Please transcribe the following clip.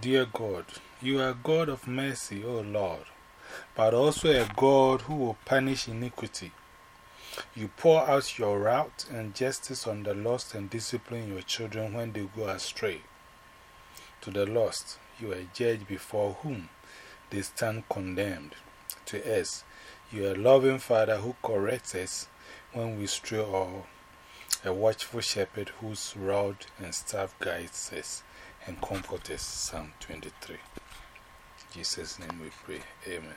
Dear God, you are God of mercy, O Lord, but also a God who will punish iniquity. You pour out your wrath and justice on the lost and discipline your children when they go astray. To the lost, you are a judge before whom they stand condemned. To us, you are a loving Father who corrects us when we stray, or a watchful shepherd whose rod and staff guides us and comforts us. Psalm 23. In Jesus' name we pray. Amen.